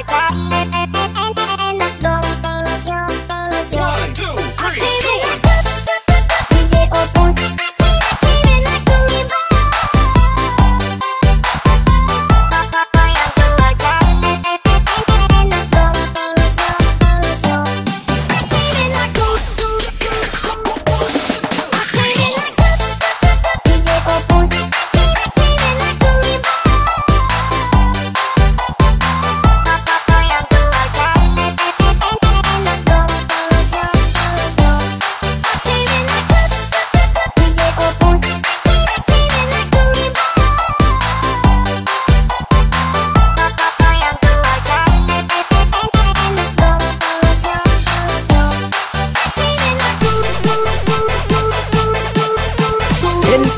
like that.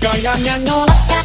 Rồi nhon nhon nó lắc